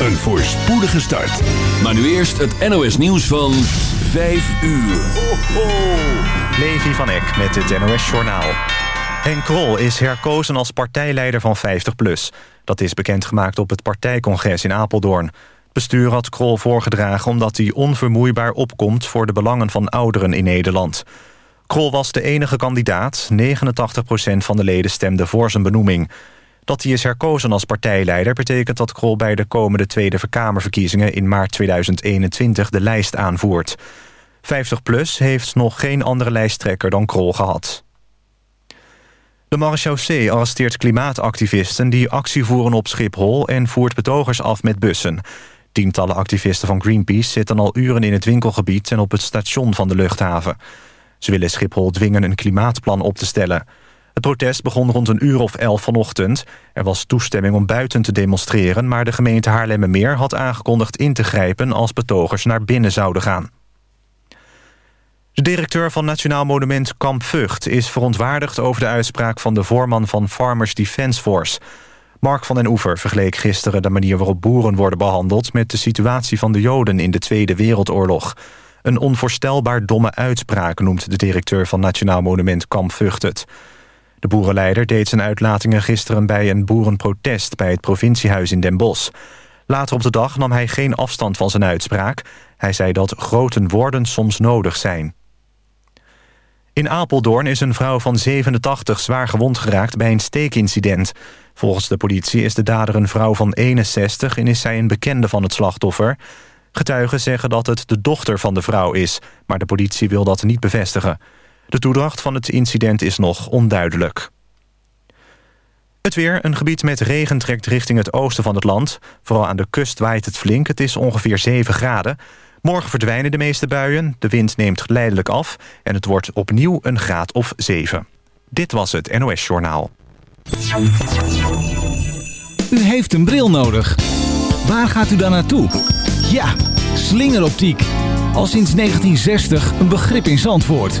een voorspoedige start. Maar nu eerst het NOS nieuws van 5 uur. Ho, ho. Levi van Eck met het NOS Journaal. Henk Krol is herkozen als partijleider van 50PLUS. Dat is bekendgemaakt op het partijcongres in Apeldoorn. Het bestuur had Krol voorgedragen omdat hij onvermoeibaar opkomt... voor de belangen van ouderen in Nederland. Krol was de enige kandidaat. 89% van de leden stemde voor zijn benoeming. Dat hij is herkozen als partijleider betekent dat Krol... bij de komende Tweede Kamerverkiezingen in maart 2021 de lijst aanvoert. 50PLUS heeft nog geen andere lijsttrekker dan Krol gehad. De marechaussee arresteert klimaatactivisten die actie voeren op Schiphol... en voert betogers af met bussen. Tientallen activisten van Greenpeace zitten al uren in het winkelgebied... en op het station van de luchthaven. Ze willen Schiphol dwingen een klimaatplan op te stellen. Het protest begon rond een uur of elf vanochtend. Er was toestemming om buiten te demonstreren... maar de gemeente Haarlemmermeer had aangekondigd in te grijpen... als betogers naar binnen zouden gaan. De directeur van Nationaal Monument Kamp Vught is verontwaardigd over de uitspraak van de voorman van Farmers Defence Force. Mark van den Oever vergeleek gisteren de manier waarop boeren worden behandeld met de situatie van de Joden in de Tweede Wereldoorlog. Een onvoorstelbaar domme uitspraak noemt de directeur van Nationaal Monument Kamp Vught het. De boerenleider deed zijn uitlatingen gisteren bij een boerenprotest bij het provinciehuis in Den Bosch. Later op de dag nam hij geen afstand van zijn uitspraak. Hij zei dat grote woorden soms nodig zijn. In Apeldoorn is een vrouw van 87 zwaar gewond geraakt bij een steekincident. Volgens de politie is de dader een vrouw van 61 en is zij een bekende van het slachtoffer. Getuigen zeggen dat het de dochter van de vrouw is, maar de politie wil dat niet bevestigen. De toedracht van het incident is nog onduidelijk. Het weer, een gebied met regen trekt richting het oosten van het land. Vooral aan de kust waait het flink, het is ongeveer 7 graden. Morgen verdwijnen de meeste buien, de wind neemt geleidelijk af... en het wordt opnieuw een graad of 7. Dit was het NOS Journaal. U heeft een bril nodig. Waar gaat u dan naartoe? Ja, slingeroptiek. Al sinds 1960 een begrip in Zandvoort.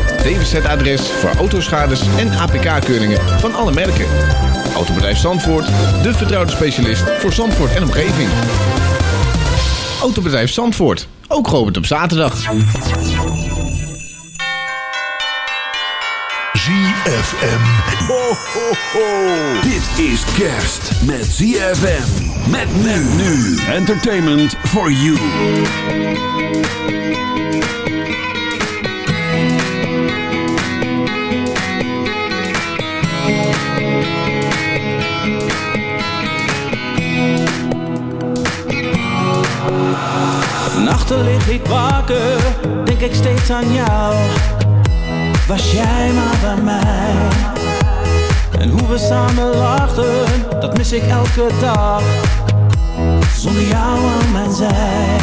DWZ-adres voor autoschades en APK-keuringen van alle merken. Autobedrijf Zandvoort, de vertrouwde specialist voor Zandvoort en omgeving. Autobedrijf Zandvoort, ook geopend op zaterdag. ZFM. Ho, ho, ho. Dit is kerst met ZFM. Met men nu. Entertainment for you. Nachten lig ik wakker, denk ik steeds aan jou. Was jij maar bij mij? En hoe we samen lachten, dat mis ik elke dag. Zonder jou aan mijn zij.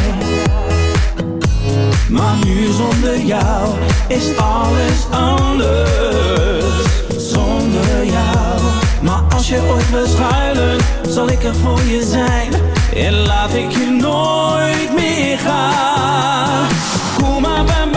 Maar nu zonder jou is alles anders. Zonder jou. Maar als je ooit wil schuilen, zal ik er voor je zijn. En laat ik je nooit meer gaan. Kom maar bij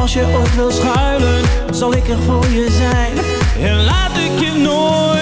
als je ooit wil schuilen, zal ik er voor je zijn. En laat ik je nooit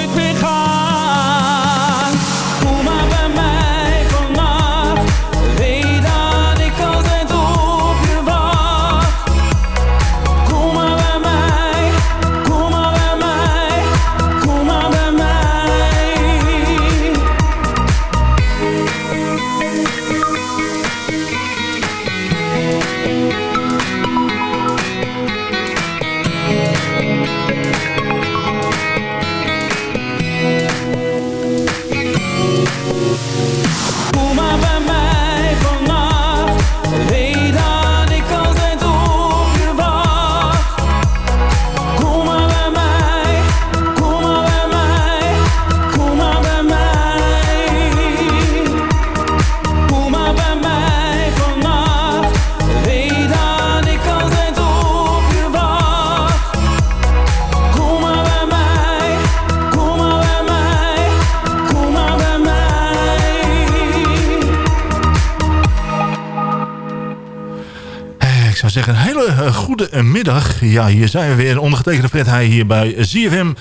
goede eh, middag. Ja, hier zijn we weer. Ondergetekende Fred Heij hier bij ZFM.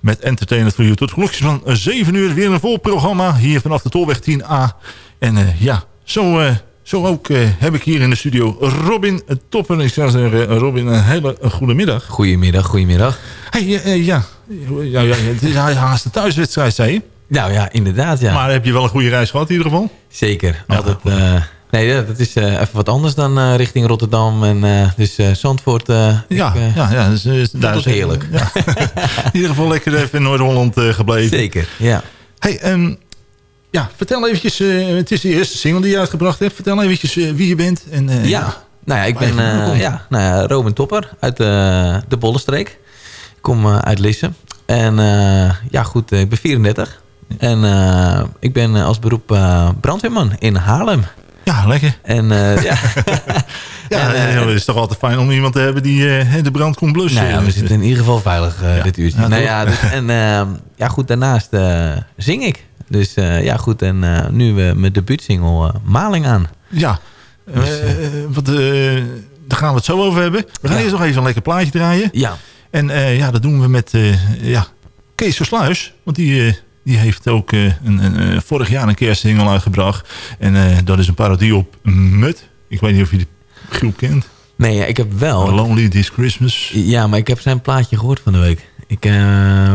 Met Entertainment voor u. Tot klokjes van 7 uur. Weer een vol programma. Hier vanaf de Tolweg 10A. En eh, ja, zo, eh, zo ook eh, heb ik hier in de studio Robin Topper. Ik zou zeggen, eh, Robin, een hele eh, goede middag. Goedemiddag, goedemiddag. Hey, eh, eh, ja. Ja, ja, het is haast een thuiswedstrijd, zei je. Nou ja, inderdaad, ja. Maar heb je wel een goede reis gehad in ieder geval? Zeker. Ja, Altijd, eh, nee, dat is eh, even wat anders dan eh, richting Rotterdam. En, eh, dus Zandvoort, Ja, ik, ja, ja. Dus, was is- heerlijk. Ja. in ieder geval lekker even in Noord-Holland gebleven. zeker, ja. Hey, ehm, ja, vertel eventjes, het is de eerste single die je uitgebracht hebt. Vertel eventjes wie je bent. En, Ja, nou ja, ik ben ja, nou ja, Robin Topper uit de Bollenstreek. Ik kom uit Lisse. En ja, goed, ik ben 34. En ik ben als beroep brandweerman in Haarlem. Ja, lekker. En eh, ja, Ja, En, eh, eh, het is toch altijd fijn om iemand te hebben die eh, de brand kon blussen. Nou ja, we zitten in ieder geval veilig Ja. dit uurtje. Ja, nou ja, dus, en ehm, ja, goed, daarnaast zing ik. Dus ja, goed, en nu mijn debuutsingle Maling aan. Ja, Dus, wat, daar gaan we het zo over hebben. We gaan Ja. eerst nog even een lekker plaatje draaien. Ja, En ja, dat doen we met ja, Kees Versluis. Want die, die heeft ook eh, een, een, eh, vorig jaar een kerstsingle uitgebracht. En eh, dat is een parodie op Mut. Ik weet niet of je die groep kent. nee, ja, ik heb wel... Lonely This Christmas. Ja, maar ik heb zijn plaatje gehoord van de week. Ik,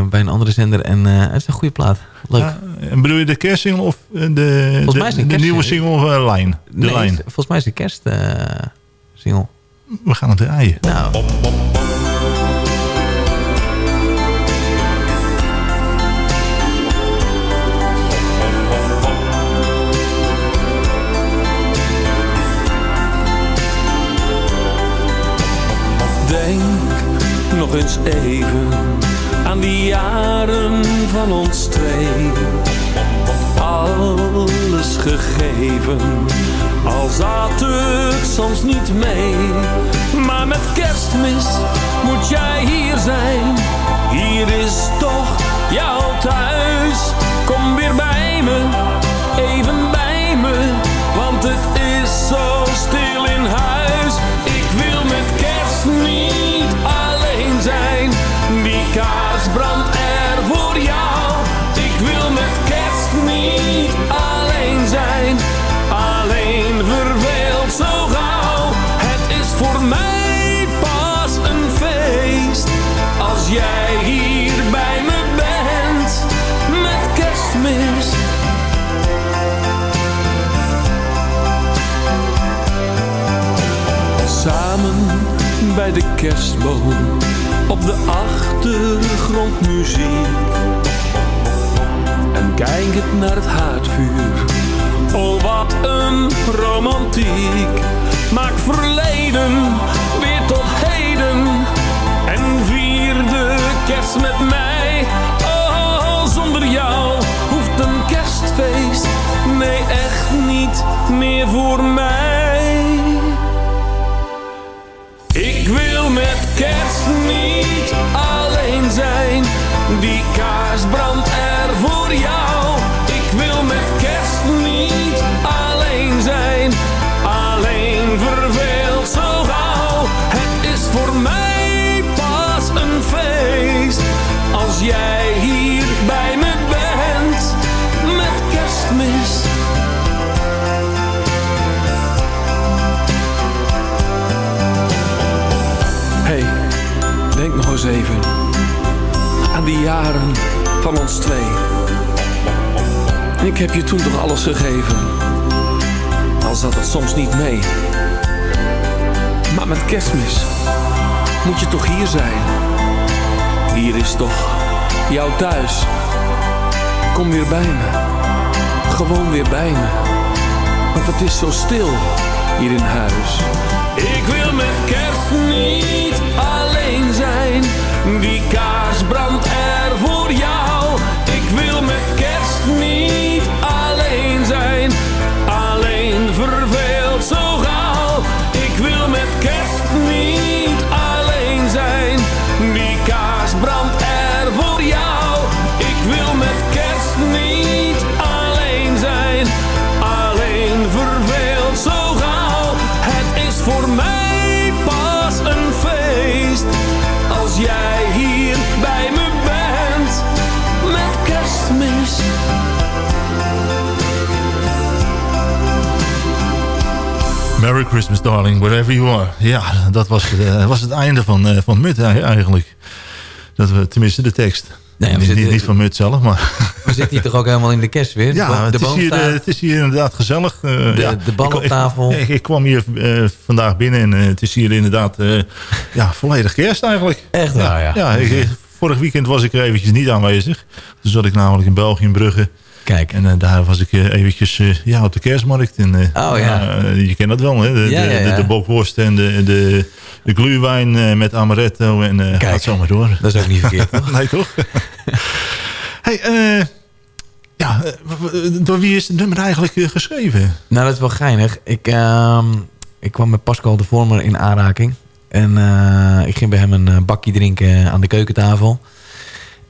bij een andere zender en het is een goede plaat. Leuk. Ja, en bedoel je de kerstsingle of de, Volgens de, mij is een de nieuwe kerstsingle. single uh, Lijn? De Nee, Lijn. Volgens mij is het kerst eh, single. We gaan het draaien. Nou, nog eens even aan die jaren van ons twee. Alles gegeven, al zat het soms niet mee. Maar met kerstmis moet jij hier zijn. Hier is toch jouw thuis. Kom weer bij me, even bij me, want het is zo stil in huis. Brandt er voor jou. Ik wil met kerst niet alleen zijn. Alleen verveeld zo gauw. Het is voor mij pas een feest. Als jij hier bij me bent. Met kerstmis. Samen bij de kerstboom, op de achtergrond muziek. En kijkend naar het haardvuur, oh wat een romantiek. Maak verleden weer tot heden en vier de kerst met mij. Oh, zonder jou hoeft een kerstfeest meer voor mij. Met kerst niet alleen zijn. Die kaars brandt er voor jou. Ik wil met kerst niet alleen zijn. Alleen verveeld zo gauw. Het is voor mij pas een feest. Als jij hier aan die jaren van ons twee. Ik heb je toen toch alles gegeven, al zat het soms niet mee. Maar met kerstmis moet je toch hier zijn. Hier is toch jouw thuis. Kom weer bij me, gewoon weer bij me. Want het is zo stil hier in huis. Ik wil met kerst niet alleen zijn. Die kaars brandt Merry Christmas, darling, wherever you are. Ja, dat was, eh, was het einde van, eh, van Mut eh, eigenlijk. Dat we, tenminste de tekst. Nee, we niet, zitten- niet, van Mut zelf, maar... We zitten hier toch ook helemaal in de kerst weer? Ja, de, het, is hier, het is hier inderdaad gezellig. De- ja. de bal Ik- op tafel. Ik, ik kwam hier vandaag binnen en het is hier inderdaad ja, volledig kerst eigenlijk. Echt waar, ja. Ja, ik, vorig weekend was ik er eventjes niet aanwezig. Toen zat ik namelijk in België, in Brugge. Kijk. En eh, daar was ik eh, eventjes eh, ja, op de kerstmarkt. En, Oh, ja. je kent dat wel, hè? De, Ja, ja, ja. de, de bokworst en de, de, de gluwijn met amaretto. En gaat zo maar door. Dat is ook niet verkeerd, toch? nee, toch? hey, eh, ja, door wie is het nummer eigenlijk geschreven? Nou, dat is wel geinig. Ik, ehm, ik kwam met Pascal de Vormer in aanraking. En ik ging bij hem een bakje drinken aan de keukentafel.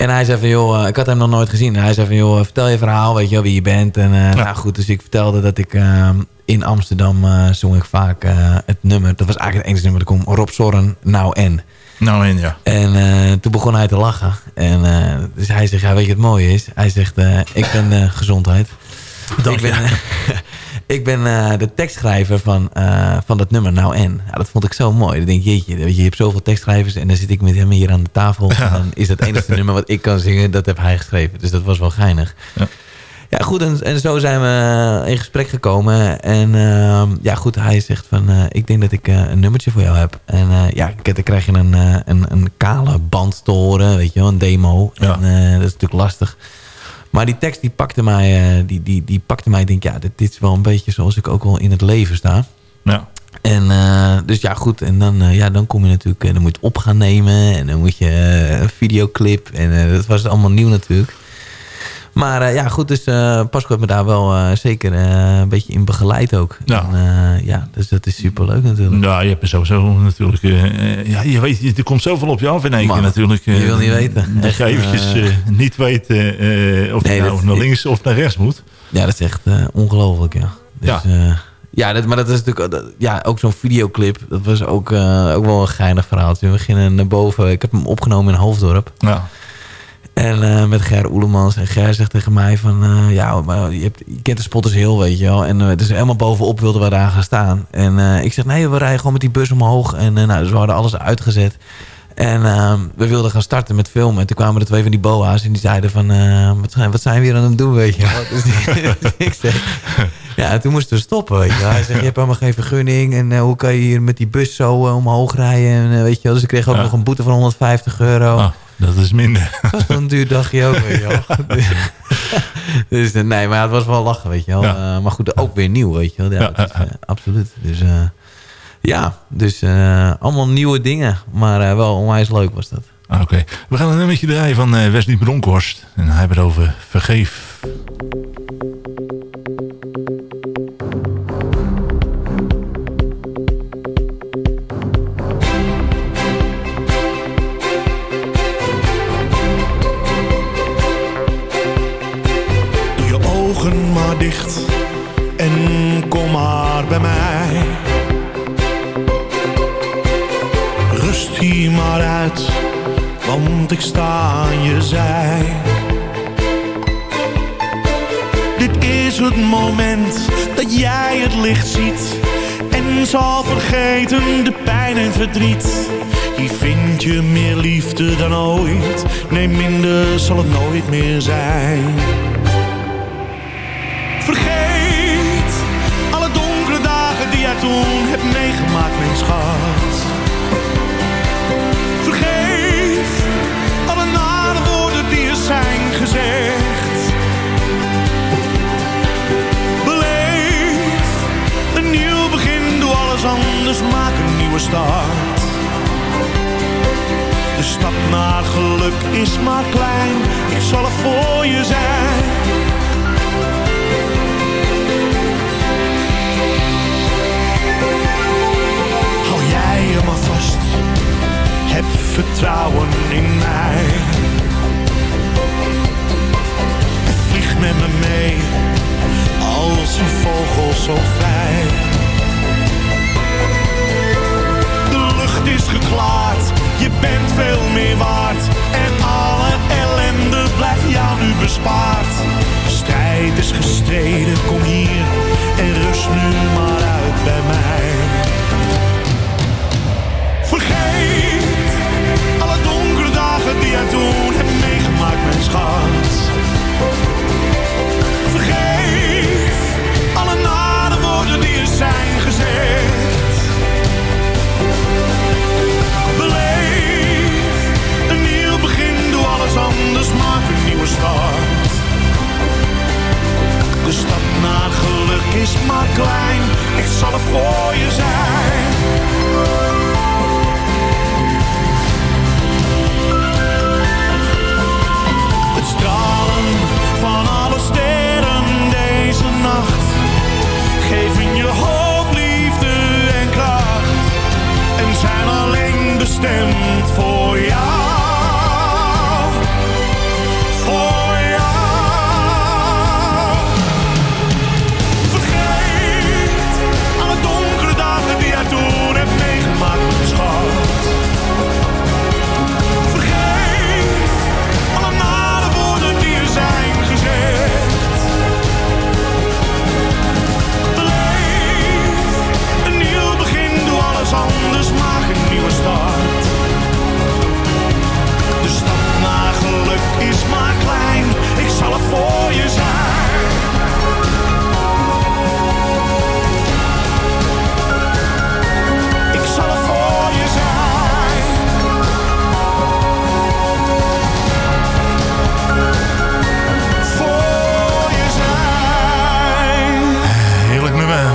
En hij zei van, joh, eh, ik had hem nog nooit gezien. En hij zei van, joh, vertel je verhaal, weet je wel, wie je bent. En eh, nou goed, dus ik vertelde dat ik ehm, in Amsterdam eh, zong ik vaak eh, het nummer. Dat was eigenlijk het enige nummer dat ik kon. Rob Zorren, Nou En. Nou en ja. En eh, toen begon hij te lachen. En eh, dus hij zegt, ja, weet je wat het mooie is? Hij zegt, eh, ik ben eh, gezondheid. ik ben, eh, ik ben eh, de tekstschrijver van, eh, van dat nummer Nou En. Ja, dat vond ik zo mooi. Dan denk ik, jeetje, weet je, je hebt zoveel tekstschrijvers... en dan zit ik met hem hier aan de tafel... en dan is dat enige nummer wat ik kan zingen... dat heb hij geschreven. Dus dat was wel geinig. Ja. Ja, goed, en, en zo zijn we in gesprek gekomen. En ehm, ja, goed, hij zegt van... eh, ik denk dat ik eh, een nummertje voor jou heb. En eh, ja, dan krijg je een, eh, een, een kale band te horen, weet je wel, een demo. Ja. En eh, dat is natuurlijk lastig. Maar die tekst die pakte mij, eh, die, die, die pakte mij, ik denk ja, dit, dit is wel een beetje zoals ik ook wel in het leven sta. Ja. En eh, dus ja, goed. En dan, eh, ja, dan kom je natuurlijk, eh, dan moet je het op gaan nemen. En dan moet je een videoclip. En dat was allemaal nieuw natuurlijk. Maar eh, ja, goed, dus eh Pasco heeft me daar wel eh, zeker een beetje in begeleid ook. Ja. En, ja, dus dat is superleuk natuurlijk. Ja, je hebt er sowieso natuurlijk... ja, je weet, er komt zoveel op je af in één keer natuurlijk. je wil niet weten. Dat je eventjes niet weet eh, of Nee, je nou dat- naar links of naar rechts moet. Ja, dat is echt ongelooflijk, ja. Dus, Ja. ja. dat, maar dat is natuurlijk ja, ook zo'n videoclip. Dat was ook, ook wel een geinig verhaaltje. We gingen naar boven. Ik heb hem opgenomen in Hoofddorp. Ja. En eh, met Ger Oelemans. En Ger zegt tegen mij van... eh, ja, maar je, hebt, je kent de Spotters heel, weet je wel. En eh, dus helemaal bovenop wilden we daar gaan staan. En ik zeg, nee, we rijden gewoon met die bus omhoog. En nou, dus we hadden alles uitgezet. En eh, we wilden gaan starten met filmen. En toen kwamen er twee van die boa's. En die zeiden van... wat, zijn, wat zijn we hier aan het doen, weet je wel. Dus die- ik zeg... Ja, en toen moesten we stoppen, weet je wel. Hij zegt, je hebt helemaal geen vergunning. En hoe kan je hier met die bus zo omhoog rijden? En, weet je wel. Dus ik kreeg ook Ja. nog een boete van 150 euro. Ah, dat is minder. Dat was wel een duur dagje ook, je wel. dus eh, nee, maar het was wel lachen, weet je wel. Ja. Eh, maar goed, ook weer nieuw, weet je wel. Ja, is, eh, absoluut. Dus ja, dus allemaal nieuwe dingen. Maar wel onwijs leuk was dat. Ah, Oké. We gaan een nummertje draaien van Wesley Bronkhorst. En hij heeft het over vergeef. Ik sta aan je zij. Dit is het moment dat jij het licht ziet en zal vergeten de pijn en verdriet. Hier vind je meer liefde dan ooit, nee minder zal het nooit meer zijn. Anders, maak een nieuwe start. De stap naar geluk is maar klein, ik zal er voor je zijn. Hou jij je maar vast, heb vertrouwen in mij. Vlieg met me mee, als een vogel zo vrij. Lucht De stap naar geluk is maar klein, ik zal er voor je zijn. Het stralen van alle sterren deze nacht geven je hoop,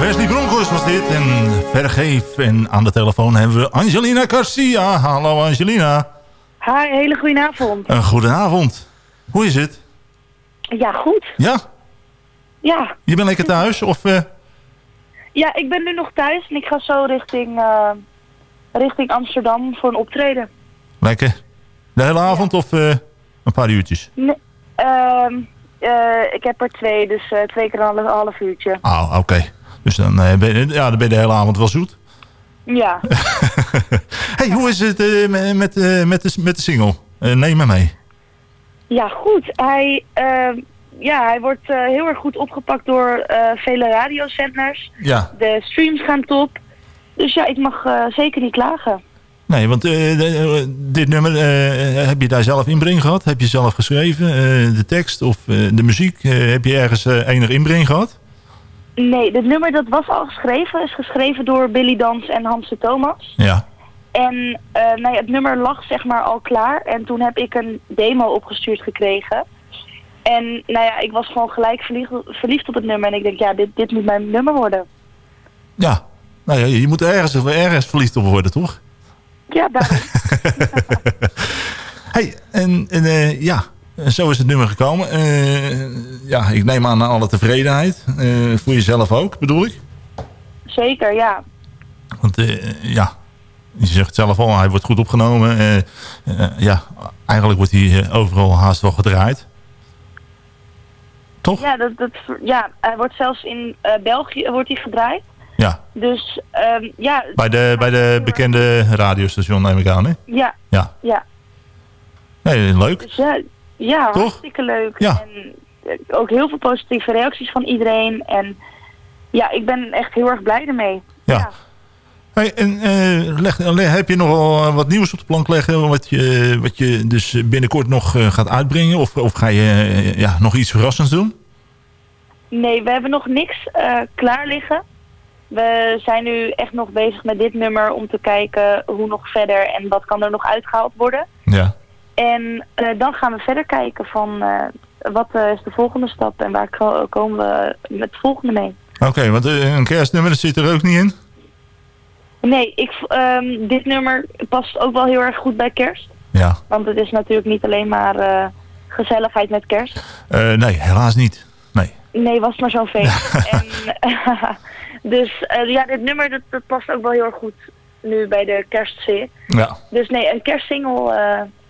Wesley Broncos was dit. En vergeef. En aan de telefoon hebben we Angelina Garcia. Hallo Angelina. Hi, hele goede avond. Een goedenavond. Hoe is het? Ja, goed. Ja? Ja. Je bent lekker thuis? Of, eh, ja, ik ben nu nog thuis en ik ga zo richting, eh, richting Amsterdam voor een optreden. lekker? De hele avond of eh, een paar uurtjes? Nee, ehm, eh, ik heb er twee, dus twee keer een half, half uurtje. Ah, oké. Dus dan, eh, ben je, ja, dan ben je de hele avond wel zoet. Ja. hey, hoe is het eh, met, met, eh, met, de, met de single? Neem me mee. Ja, goed. Hij, ja, hij wordt heel erg goed opgepakt door vele radiozenders. Ja. De streams gaan top. Dus ja, ik mag zeker niet klagen. Nee, want dit nummer, heb je daar zelf inbreng gehad? Heb je zelf geschreven? de tekst of de muziek? heb je ergens enig inbreng gehad? Nee, dit nummer dat was al geschreven. Is geschreven door Billy Dans en Hamse Thomas. Ja. En eh, nou ja, het nummer lag zeg maar al klaar. En toen heb ik een demo opgestuurd gekregen. En nou ja, ik was gewoon gelijk verliefd, verliefd op het nummer. En ik denk, ja, dit, dit moet mijn nummer worden. Ja. Nou ja, je moet ergens, ergens verliefd op worden, toch? Ja, daarom. hey, en, en eh, ja, zo is het nummer gekomen. Eh, ja, ik neem aan naar alle tevredenheid. Eh, voor jezelf ook, bedoel ik? Zeker, ja. Want eh, ja, je zegt zelf al, hij wordt goed opgenomen. Eh, eh, ja, eigenlijk wordt hij eh, overal haast wel gedraaid. Toch? Ja, dat, dat, ja, hij wordt zelfs in eh, België wordt hij gedraaid. Ja, Dus ehm, ja, bij de, bij de bekende radiostation neem ik aan, hè? ja, Ja. ja. Nee, leuk. Dus ja, ja Toch? hartstikke leuk. Ja. En eh, ook heel veel positieve reacties van iedereen. En ja, ik ben echt heel erg blij ermee. Ja. Hey, en eh, leg, heb je nog wel eh, wat nieuws op de plank liggen... wat je, wat je dus binnenkort nog gaat uitbrengen? Of, of ga je ja, nog iets verrassends doen? Nee, we hebben nog niks klaar liggen. We zijn nu echt nog bezig met dit nummer om te kijken hoe nog verder en wat kan er nog uitgehaald worden. Ja. En eh, dan gaan we verder kijken van eh, wat eh, is de volgende stap en waar ko- komen we met het volgende mee. Oké, want een kerstnummer dat zit er ook niet in? Nee, ik, ehm, dit nummer past ook wel heel erg goed bij kerst. Ja. Want het is natuurlijk niet alleen maar gezelligheid met kerst. Nee, helaas niet. Nee. Nee, was maar zo'n feest. en, dus ja, dit nummer dat, dat past ook wel heel erg goed nu bij de kerstsfeer. Ja. Dus nee, een kerstsingle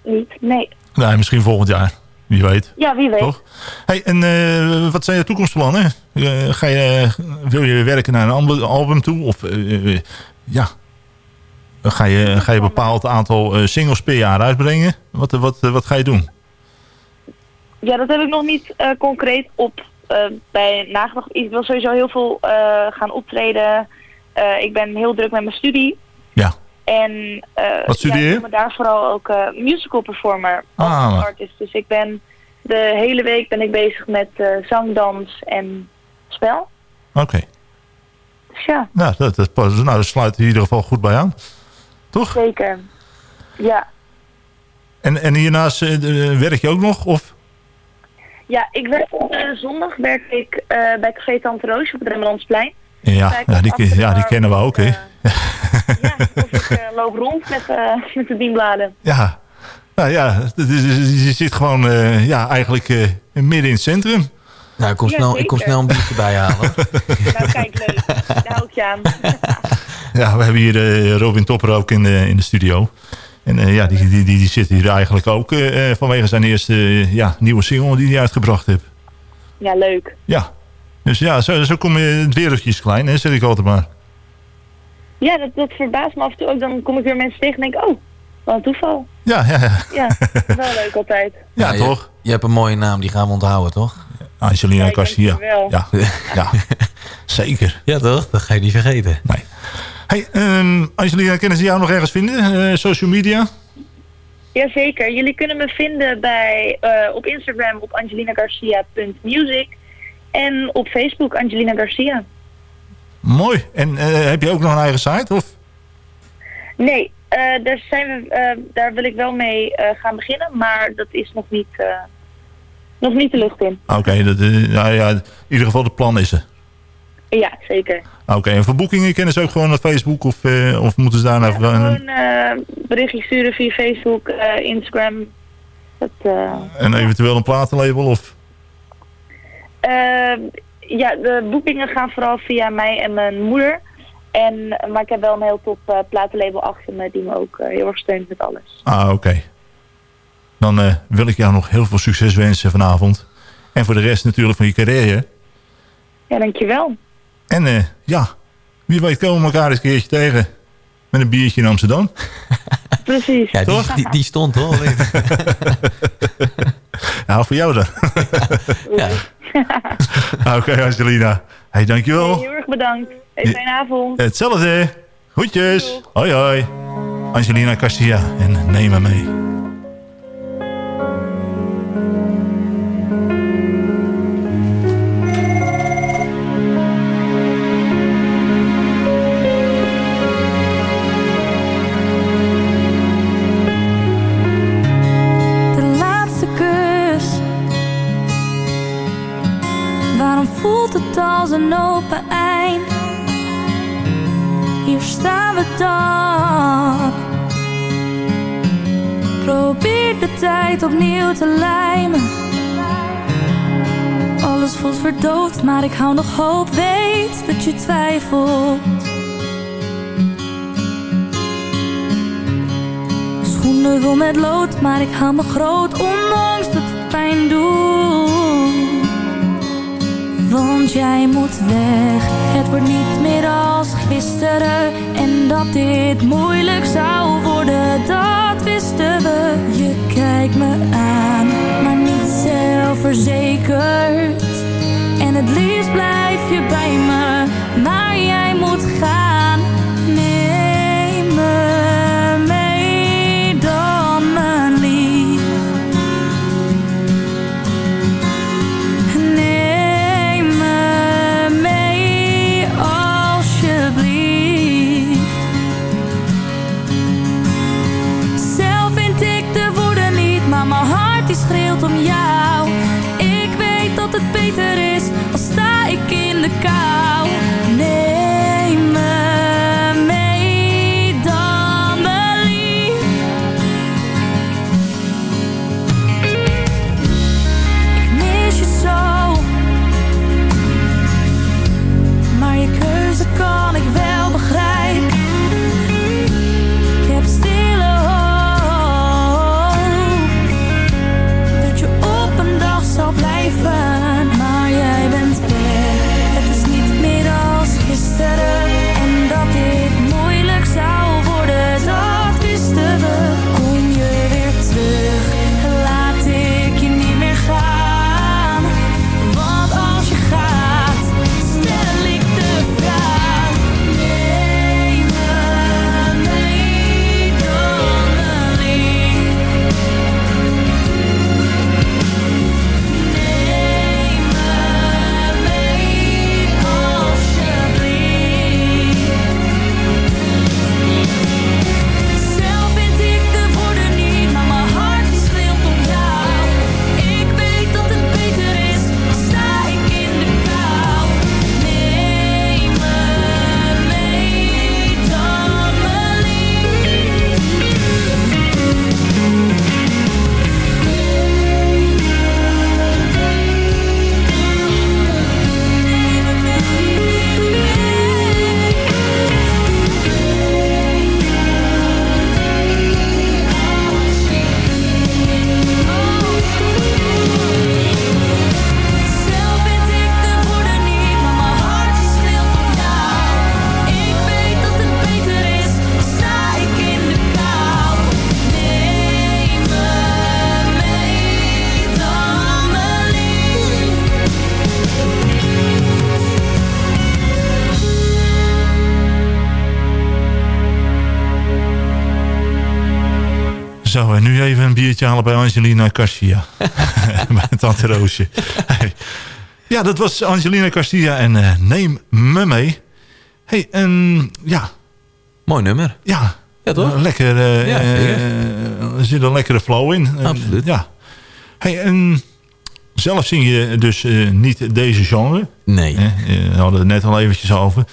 niet. Nee. Nee, misschien volgend jaar. Wie weet. Ja, wie weet. Toch? Hey, en eh, wat zijn je toekomstplannen? Eh, ga je, wil je werken naar een album toe? Of eh, eh, ja, ga je, ga je een bepaald aantal singles per jaar uitbrengen? Wat, wat, wat ga je doen? Ja, dat heb ik nog niet concreet op bij nagedacht. Ik wil sowieso heel veel gaan optreden. Ik ben heel druk met mijn studie. En eh, Wat studeer ja, je? ik ben daar vooral ook eh, musical performer Ah. artist. Dus ik ben de hele week ben ik bezig met eh, zang, dans en spel. Oké. Dus ja, Nou, dat, dat, nou, dat sluit in ieder geval goed bij aan. Toch? zeker. Ja. En, en hiernaast werk je ook nog? Of? Ja, ik werk zondag werk ik bij Café Tante Roosje op het Rembrandtsplein. Ja, ja, die, ja, die kennen we ook, hè? Of ik eh, loop rond met, eh, met de dienbladen. Ja, nou ja, je zit gewoon eh, ja, eigenlijk eh, midden in het centrum. Nou, ik kom, Ja, snel, ik kom snel een biertje bijhalen. Nou, kijk, leuk. Daar hou ik je aan. Ja, we hebben hier eh, Robin Topper ook in de, in de studio. En eh, ja, die, die, die, die zit hier eigenlijk ook vanwege zijn eerste ja, nieuwe single die hij uitgebracht heeft. Ja, leuk. Ja, dus ja, zo, zo kom je het wereldje is klein, hè, zeg ik altijd maar. Ja, dat, dat verbaast me af en toe ook. Dan kom ik weer mensen tegen en denk ik, oh, wat een toeval. Ja, ja, ja. Ja, wel leuk altijd. Ja, toch? Je, hebt een mooie naam, die gaan we onthouden, toch? Angelina Garcia. Ja, ja, zeker. Ja, toch? Dat ga je niet vergeten. Nee. Hey, ehm, Angelina, kunnen ze jou nog ergens vinden? Eh, social media? Jazeker. Jullie kunnen me vinden bij, eh, op Instagram op angelinagarcia.music en op Facebook Angelina Garcia. Mooi. En eh, heb je ook nog een eigen site? Of? Nee, eh, daar, zijn we, eh, daar wil ik wel mee gaan beginnen, maar dat is nog niet, nog niet de lucht in. Oké, dat, eh, nou ja, in ieder geval de plan is er. Ja, zeker. Oké, en voor boekingen kennen ze ook gewoon naar Facebook of, of moeten ze daar naar... Gewoon eh berichtjes sturen via Facebook, Instagram. Dat, en eventueel een platenlabel of... ja, de boekingen gaan vooral via mij en mijn moeder. En, maar ik heb wel een heel top eh, platenlabel achter me die me ook eh, heel erg steunt met alles. Ah, oké. Dan eh, wil ik jou nog heel veel succes wensen vanavond. En voor de rest natuurlijk van je carrière. Ja, dankjewel. En eh, ja, wie weet komen we elkaar eens een keertje tegen. Met een biertje in Amsterdam. Precies. Ja, die, Toch? die, die stond hoor. Nou, voor jou dan. ja. Oké, Angelina. Hey, dankjewel. Heel erg bedankt. Een fijne avond. Hetzelfde. Groetjes. Hoi hoi. Angelina Garcia. En neem me mee. Als een open eind? Hier staan we dan. Probeer de tijd opnieuw te lijmen. Alles voelt verdoofd, maar ik hou nog hoop. Weet dat je twijfelt. Schoenen vol met lood, maar ik hou me groot, ondanks Want jij moet weg, het wordt niet meer als gisteren. En dat dit moeilijk zou worden, dat wisten we. Je kijkt me aan, maar niet zelfverzekerd. En het liefst blijf je bij me, maar biertje halen bij Angelina Garcia. bij Tante Roosje. Hey. Ja, dat was Angelina Garcia en eh, Neem me mee. hey, en ja. Mooi nummer. Ja. Ja, toch? Lekker. eh, Ja, eh, er zit een lekkere flow in. Absoluut. Ja. Hey, en zelf zing je dus niet deze genre. Nee. We hadden het net al eventjes over.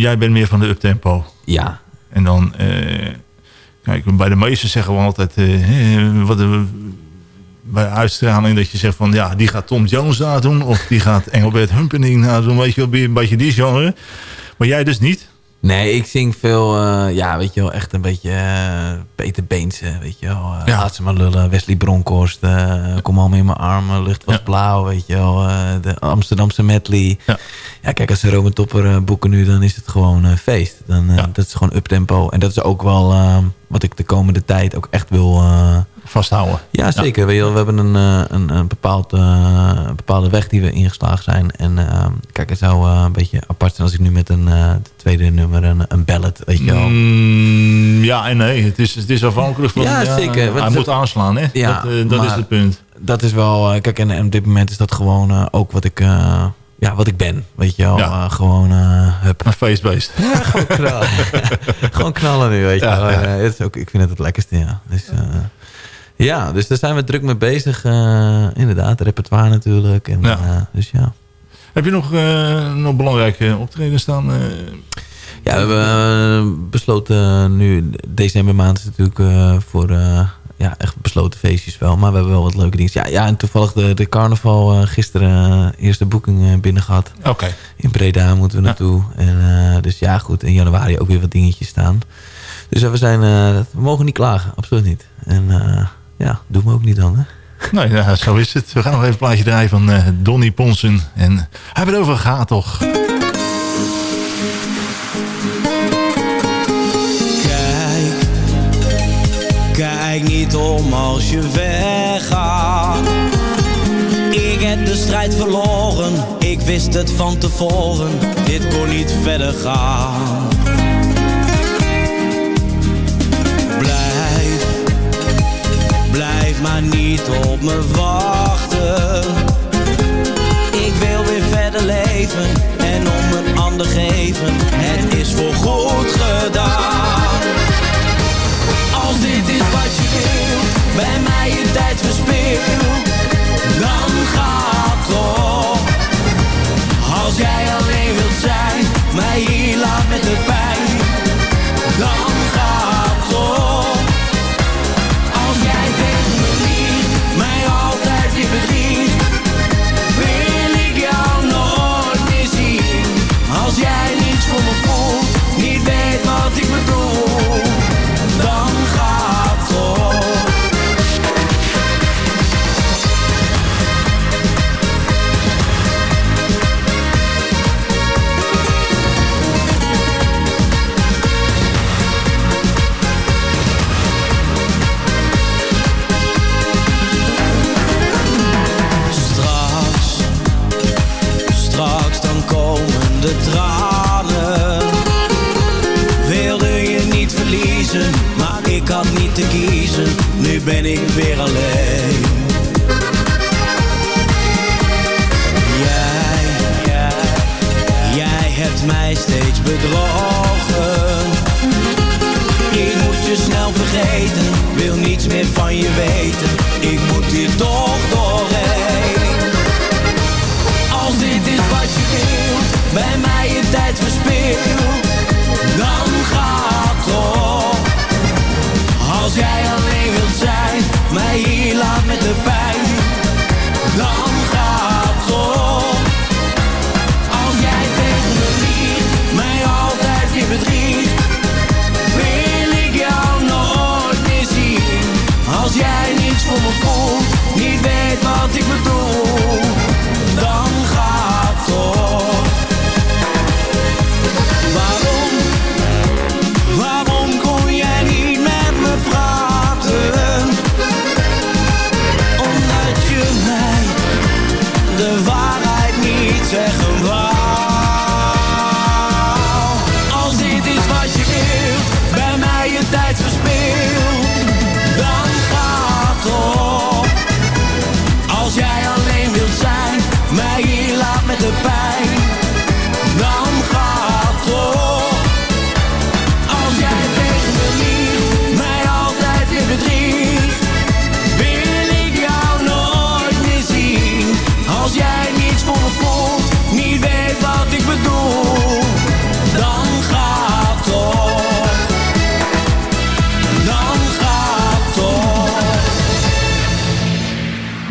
Jij bent meer van de uptempo. Ja. En dan... kijk, bij de meesten zeggen we altijd... eh, wat, eh, bij uitstraling dat je zegt van... Ja, die gaat Tom Jones nadoen. Of die gaat Engelbert Humperdinck nadoen. Weet je wel, een beetje die genre. Maar jij dus niet? Nee, ik zing veel, eh, ja, weet je wel, echt een beetje Peter Beense, weet je wel. Ja. Laat ze maar lullen, Wesley Bronkhorst, Kom al in mijn armen, Lucht was blauw, weet je wel. de Amsterdamse medley. Ja. kijk, als ze Rome Topper boeken nu, dan is het gewoon feest. Dan, Dat is gewoon uptempo. En dat is ook wel eh, wat ik de komende tijd ook echt wil... eh, Vasthouden. Ja, zeker. Weet we hebben een, eh, een, een, bepaald, eh, een bepaalde weg die we ingeslagen zijn. En eh, kijk, het zou een beetje apart zijn als ik nu met een tweede nummer, een, een ballad, weet je wel. Mm, ja en nee. Het is, het is afhankelijk van... Ja, zeker. Hij moet aanslaan, hè? Ja, dat dat is het punt. Dat is wel, kijk, en, en op dit moment is dat gewoon ook wat ik, ja, wat ik ben, weet je wel. Gewoon, eh hup. Een feestbeest. Ja, gewoon knallen. gewoon knallen nu, weet je Ja, wel. ja. Eh, het is ook, ik vind het het lekkerste, ja. Dus, eh, ja, dus daar zijn we druk mee bezig. inderdaad, repertoire natuurlijk. En, Ja. dus ja. Heb je nog, nog belangrijke optreden staan? Ja, we hebben besloten nu, december maand is natuurlijk voor ja, echt besloten feestjes wel. Maar we hebben wel wat leuke dingen. Ja, ja en toevallig de, de carnaval eh, gisteren eh, eerste boeking eh, binnen gehad. Oké. In Breda moeten we naartoe. En, dus ja, goed. In januari ook weer wat dingetjes staan. Dus we zijn, we mogen niet klagen. Absoluut niet. En ja, doen we ook niet dan, hè? Nee, ja, zo is het. We gaan nog even een plaatje draaien van Donny Ponsen. En hebben het over gaat toch? Kijk niet om als je weggaat. Ik heb de strijd verloren, ik wist het van tevoren. Dit kon niet verder gaan. Blijf, blijf maar niet op me wachten. Ik wil weer verder leven en om een ander geven. Het is voor goed gedaan. Dit is wat je wil, bij mij je tijd verspil, dan gaat toch. Als jij alleen wilt zijn, mij hier laat met de pijn, dan komen de tranen. Wilde je niet verliezen, maar ik had niet te kiezen. Nu ben ik weer alleen. Jij, jij hebt mij steeds bedrogen. Ik moet je snel vergeten, wil niets meer van je weten. Ik moet hier toch doorheen. Je tijd verspilt, dan gaat toch. Als jij alleen wilt zijn, mij hier laat met de pijn, dan gaat toch. Als jij tegen me liegt, mij altijd weer bedriegt, wil ik jou nooit meer zien. Als jij niets voor me voelt, niet weet wat ik bedoel,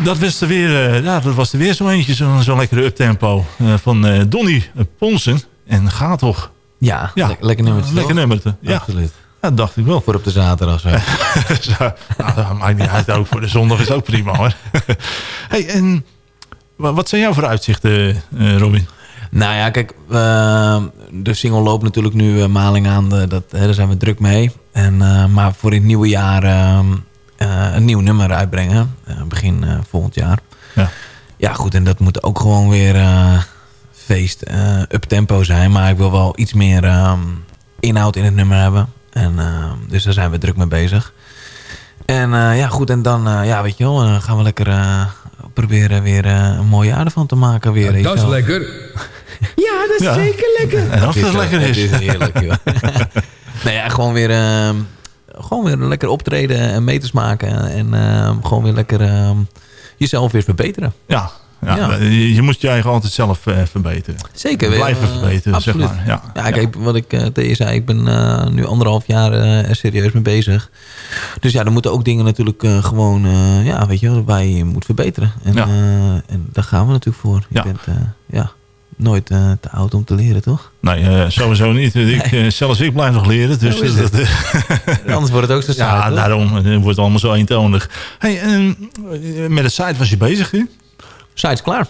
Dat was er weer, eh, ja, dat was er weer zo eentje, zo'n zo lekkere uptempo uh, van uh, Donny Ponsen. En ga toch. Ja, le lekker nummertje. Lekker nummertje, ja. Absoluut. Ja, dat dacht ik wel. Voor op de zaterdag zo. zo nou, dat maakt niet uit, ook voor de zondag is ook prima hoor. hey, en wat zijn jouw vooruitzichten, Robin? Nou ja, kijk, uh, de single loopt natuurlijk nu uh, maling aan. De, dat, hè, daar zijn we druk mee. En, uh, maar voor het nieuwe jaar ehm, een nieuw nummer uitbrengen. begin volgend jaar. Ja. ja, goed. En dat moet ook gewoon weer feest, up-tempo zijn. Maar ik wil wel iets meer ehm, inhoud in het nummer hebben. En, dus daar zijn we druk mee bezig. En ja, goed. En dan, ja, weet je wel, gaan we lekker proberen weer een mooi jaar ervan te maken. Weer, ja, dat is lekker. Ja, dat is ja. zeker lekker. En als het lekker is. Het is heerlijk, joh. nou ja, gewoon weer, uh, gewoon weer lekker optreden en meters maken. En uh, gewoon weer lekker uh, jezelf weer verbeteren. Ja, ja, ja. Je moet je eigen altijd zelf uh, verbeteren. Zeker. Blijven verbeteren, absoluut. zeg maar. Ja, ja kijk, wat ik uh, tegen je zei, ik ben uh, nu anderhalf jaar er serieus mee bezig. Dus ja, er moeten ook dingen natuurlijk gewoon, ja, weet je, waar je moet verbeteren. En, en daar gaan we natuurlijk voor. Je bent, ja, nooit te oud om te leren, toch? Nee, sowieso niet. Ik, nee. zelfs ik blijf nog leren. Dus dat, Anders wordt het ook zo saai, Ja, toch? daarom. Het wordt allemaal zo eentonig. Hey, met de site was je bezig, hè? Site is klaar.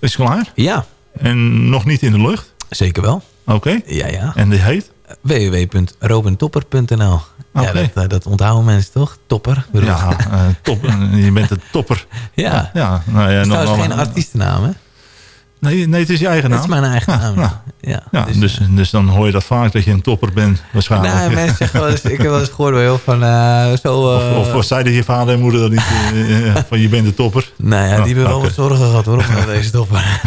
Is klaar? Ja. En nog niet in de lucht? Zeker wel. Oké. Okay. Ja, ja. En die heet? www.robintopper.nl Ja, dat, eh, dat onthouden mensen toch? Topper. bedoel- Ja, eh, top, eh, je bent een topper. Ja. ja nou ja, Het is nog geen artiestennaam, hè? Nee, nee, het is je eigen naam. Het is mijn eigen naam. Ja, Ja, dus, dus, dus, dan hoor je dat vaak dat je een topper bent, waarschijnlijk. Nou, mensen zeggen wel eens, ik heb wel eens gehoord bij heel van eh, zo... eh, Of, of zeiden je vader en moeder dat niet, eh, eh, van je bent een topper? Nou ja, die hebben wel wat zorgen gehad hoor, om deze topper.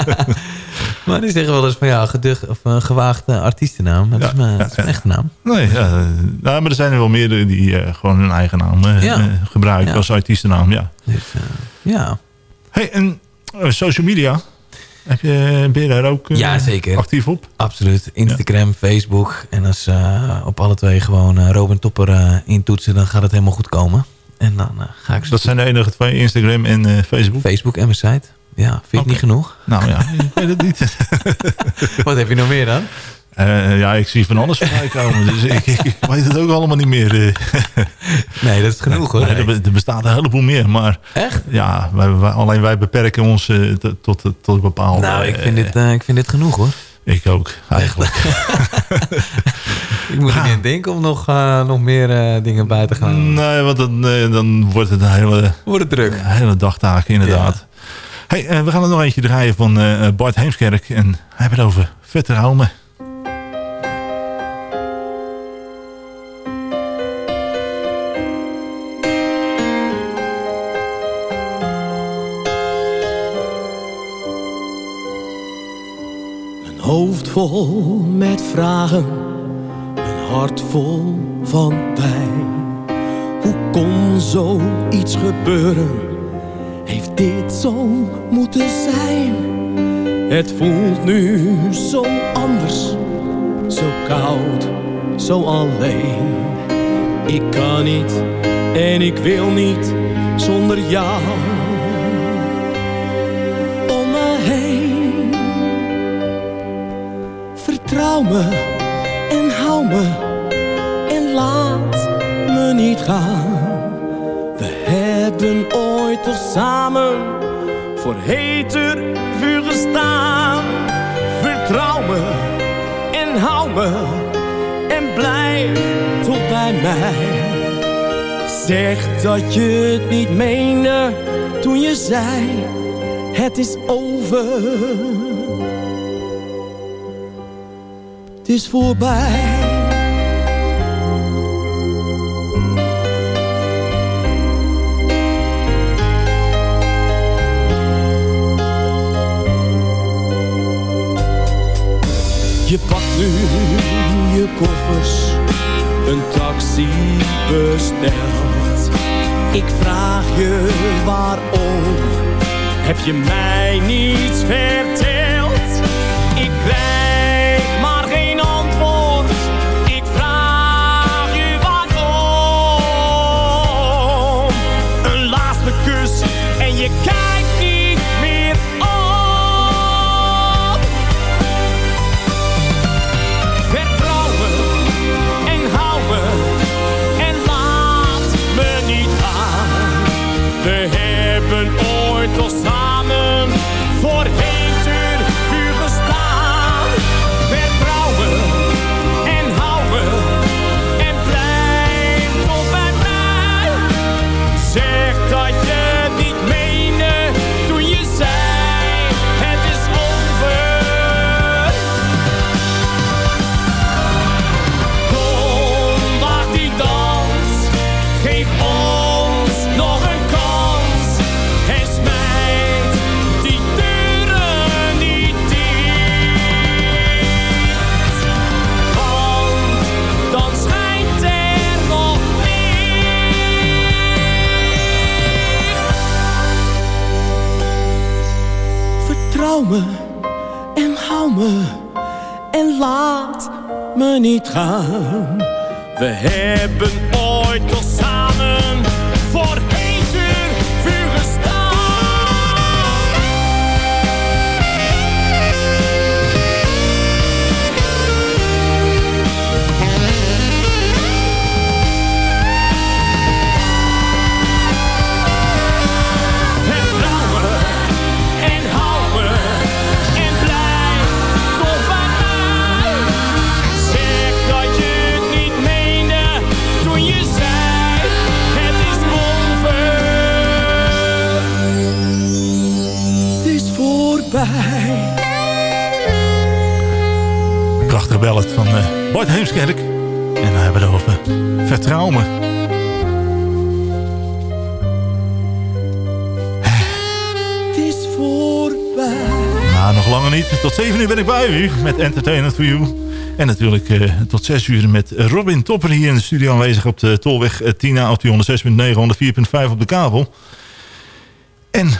maar die zeggen wel eens van ja, geducht, of een gewaagde artiestennaam. Maar dat is mijn, dat is mijn echte naam. Nee, ja, eh, nou, maar er zijn er wel meerdere die eh, gewoon hun eigen naam eh, eh, gebruiken als artiestennaam. Ja. Ja. Hey, en eh, social media, heb je, ben je daar ook eh, Ja, zeker. actief op? Absoluut. Instagram, Facebook. En als eh, op alle twee gewoon eh, Robin Topper eh, intoetsen, dan gaat het helemaal goed komen. En dan eh, ga ik Dat zijn de enige twee, Instagram en eh, Facebook? Facebook en mijn site. Ja, vind ik niet genoeg. Nou ja, ik weet het niet. Wat heb je nog meer dan? Eh, ja, ik zie van alles voorbij komen. Dus ik, ik, ik weet het ook allemaal niet meer. eh. Nee, dat is genoeg hoor. Nee, er, er bestaat een heleboel meer. Maar Echt? Ja, wij, wij- alleen wij beperken ons eh, tot, tot, bepaalde... Nou, ik vind, eh, dit, eh, ik vind dit genoeg hoor. Ik ook, eigenlijk. Ik moet er niet aan denken om nog, eh, nog meer eh, dingen bij te gaan. Nee, want dan, eh, dan wordt het een hele, Wordt het druk. een hele dagtaak, inderdaad. Hey, eh, we gaan er nog eentje draaien van eh, Bart Heemskerk. En hij heeft het over vertrouwen. Hoofd vol met vragen, mijn hart vol van pijn. Hoe kon zoiets gebeuren? Heeft dit zo moeten zijn? Het voelt nu zo anders, zo koud, zo alleen. Ik kan niet en ik wil niet zonder jou Vertrouw me en hou me en laat me niet gaan. We hebben ooit toch samen voor heter vuur gestaan. Vertrouw me en hou me en blijf tot bij mij. Zeg dat je het niet meende toen je zei het is over. Is voorbij. Je pakt nu je koffers, een taxi besteld. Ik vraag je waarom, heb je mij niets verteld? Ik krijg gaan. We hebben 7 uur ben ik bij u met Entertainment for You. En natuurlijk eh, tot 6 uur met Robin Topper hier in de studio aanwezig op de Tolweg eh, Tina op die 106.9, 104.5 op de kabel. En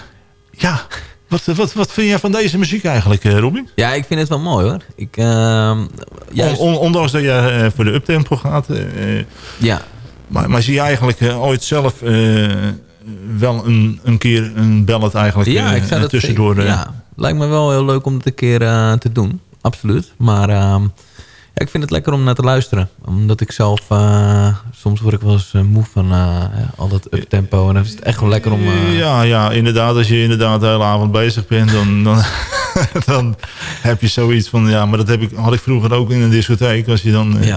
ja, wat, wat, wat vind jij van deze muziek eigenlijk, eh, Robin? Ja, ik vind het wel mooi hoor. Ik, juist... On- on- ondanks dat je eh, voor de uptempo gaat. eh, ja. Maar, maar zie je eigenlijk eh, ooit zelf eh, wel een, een keer een ballad eigenlijk Ja, eh, ik zou dat tussendoor... eh, ja, lijkt me wel heel leuk om het een keer eh, te doen. Absoluut. Maar ehm, ja, ik vind het lekker om naar te luisteren. Omdat ik zelf... eh, soms word ik wel eens eh, moe van ja, al dat uptempo. En dan is het echt wel lekker om... Ja, ja, inderdaad. Als je inderdaad de hele avond bezig bent, dan, dan, dan heb je zoiets van... Ja, maar dat heb ik, had ik vroeger ook in een discotheek. Als je dan eh,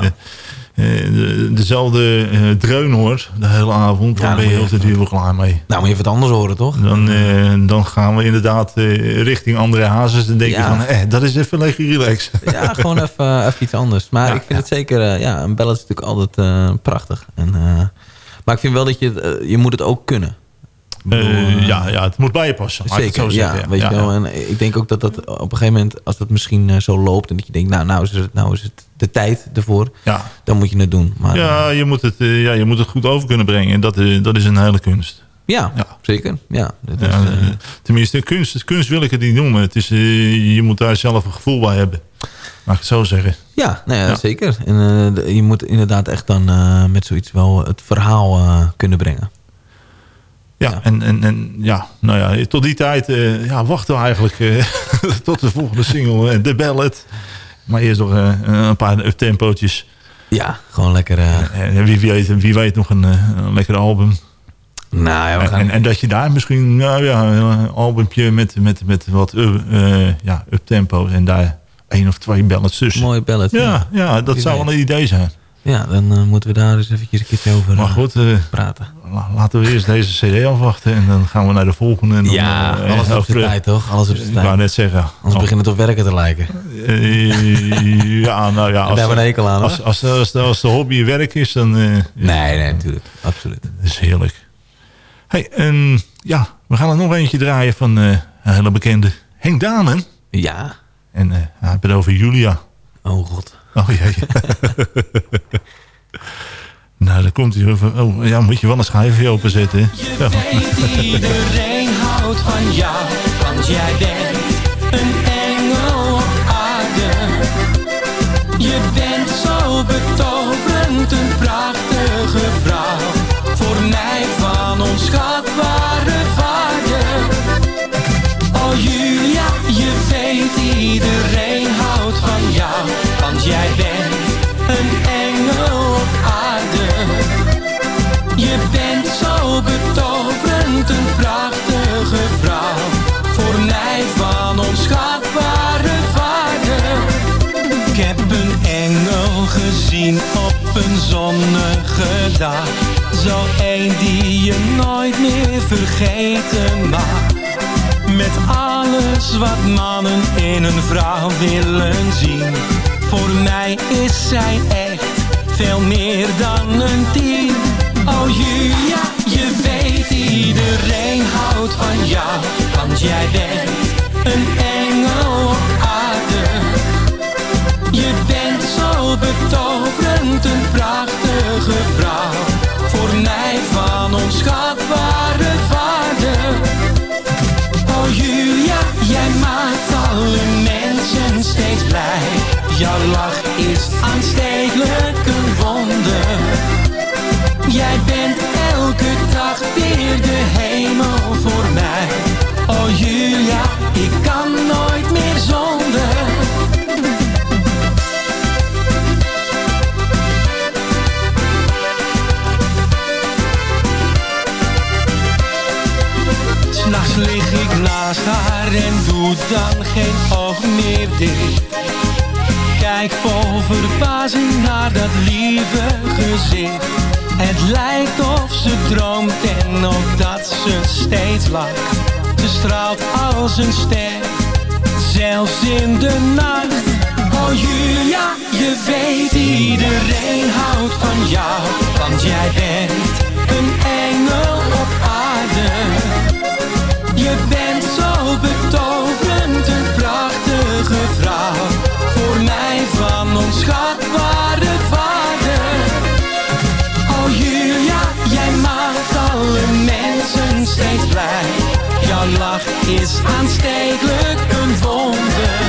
de, dezelfde eh, dreun hoort de hele avond, dan Ja, ben je dan heel duur wel klaar mee. Nou, moet je wat anders horen, toch? Dan, eh, dan gaan we inderdaad eh, richting André Hazes. Dan denk Ja. je van, eh, dat is even lekker relax. Ja, gewoon even, even iets anders. Maar ik vind het zeker... eh, ja, een ballad is natuurlijk altijd eh, prachtig. En, eh, maar ik vind wel dat je... eh, je moet het ook kunnen. Eh, eh, ja, ja, het moet bij je passen. het Zeker, ja, weet ja. je wel. Ja. En ik denk ook dat dat op een gegeven moment, als dat misschien eh, zo loopt... en dat je denkt, nou, nou, is het, nou is het de tijd ervoor, Ja. dan moet je het doen. Maar, Ja, je moet, het, ja, je moet het goed over kunnen brengen. En dat, dat is een hele kunst. ja, zeker. Ja, dat Ja, is, tenminste, kunst, kunst wil ik het niet noemen. Het is, je moet daar zelf een gevoel bij hebben. Mag ik het zo zeggen? ja, nou ja, Ja. zeker. En je moet inderdaad echt dan met zoiets wel het verhaal kunnen brengen. Ja, En, en, en ja, nou ja, tot die tijd eh, ja, wachten we eigenlijk eh, tot de volgende single, eh, de ballad. Maar eerst nog een paar uptempootjes. Ja, gewoon lekker... En wie weet, wie weet nog een, een lekker album. nou ja, En, gaan... en, en dat je daar misschien nou ja, een albumpje met, met, met wat ja, uptempo en daar één of twee ballads tussen. Mooie ballad. Ja, ja dat zou wel een idee zijn. Ja, dan moeten we daar eens eventjes een keertje over Maar goed, praten. La- laten we eerst deze cd afwachten en dan gaan we naar de volgende. En dan, Ja, eh, alles op over- zijn tijd, toch? Alles op Ik tijd. wou net zeggen. Anders begint het op werken te lijken. Eh, ja, nou ja. Daar hebben we een hekel aan, hoor. als, als, als, de, als de hobby werk is, dan eh, Nee, nee, natuurlijk. Absoluut. dat is heerlijk. Hey, ja, we gaan er nog eentje draaien van eh, een hele bekende Henk Damen. Ja. En eh hij heeft het over Julia. Oh god. Oh jee. nou, daar komt hij over. Oh, ja, moet je wel een schijfje openzetten. hè? Ja. Iedereen houdt van jou, want jij bent een engel op aarde. Je bent zo betoverend, een prachtige vrouw. Voor mij van onschatbare waarde. Oh Julia, je weet iedereen houdt van jou, want jij bent op een zonnige dag. Zo een die je nooit meer vergeten mag. Met alles wat mannen in een vrouw willen zien. Voor mij is zij echt veel meer dan een tien. Oh Julia, je weet iedereen houdt van jou. Want jij bent een engel betoverend, een prachtige vrouw. Voor mij van onschatbare dan geen oog meer dicht. Kijk vol verbazing naar dat lieve gezicht. Het lijkt of ze droomt en ook dat ze steeds lacht. Ze straalt als een ster, zelfs in de nacht. Oh Julia, je weet iedereen houdt van jou, want jij bent een engel op aarde. Je Vrouw voor mij van onschatbare vader. Oh Julia, jij maakt alle mensen steeds blij. Jouw lach is aanstekelijk een wonder.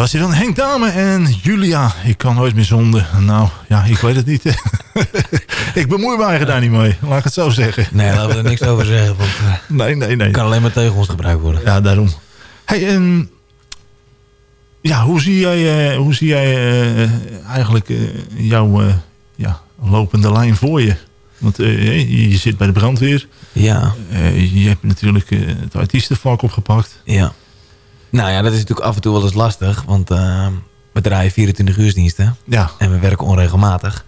Was hij dan Henk Dame en Julia. Ik kan nooit meer zonder. Nou, ja, ik weet het niet. ik bemoei me eigenlijk daar niet mee. Laat ik het zo zeggen. Nee, laten we er niks over zeggen. Want, eh, nee, nee, nee. kan alleen maar tegen ons gebruikt worden. Ja, daarom. Hey, en ja, hoe zie jij, eh, hoe zie jij eh, eigenlijk jouw ja, lopende lijn voor je? Want je zit bij de brandweer. Ja. Je hebt natuurlijk het artiestenvak opgepakt. Ja. Nou ja, dat is natuurlijk af en toe wel eens lastig. Want eh, we draaien 24 uursdiensten. Ja. En we werken onregelmatig.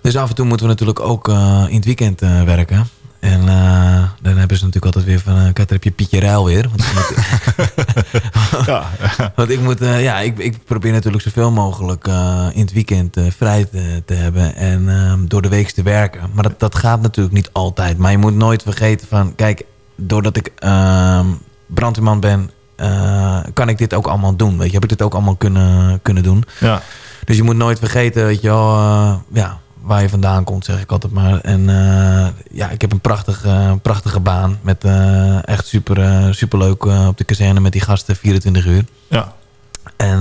Dus af en toe moeten we natuurlijk ook eh, in het weekend eh, werken. En dan hebben ze natuurlijk altijd weer van... Uh, Kat, heb je Pietje Ruil weer. Want, ik moet- ja. want ik moet... ja, ik, ik probeer natuurlijk zoveel mogelijk in het weekend vrij te, te hebben. En eh, door de week te werken. Maar dat, dat gaat natuurlijk niet altijd. Maar je moet nooit vergeten van... Kijk, doordat ik uh, brandweerman ben... eh, kan ik dit ook allemaal doen. Weet je, heb ik dit ook allemaal kunnen, kunnen doen. Ja. Dus je moet nooit vergeten, weet je wel, eh, ja, waar je vandaan komt, zeg ik altijd maar. En eh, ja, ik heb een prachtige, prachtige baan. Met echt super, super leuk op de kazerne met die gasten 24 uur. Ja. En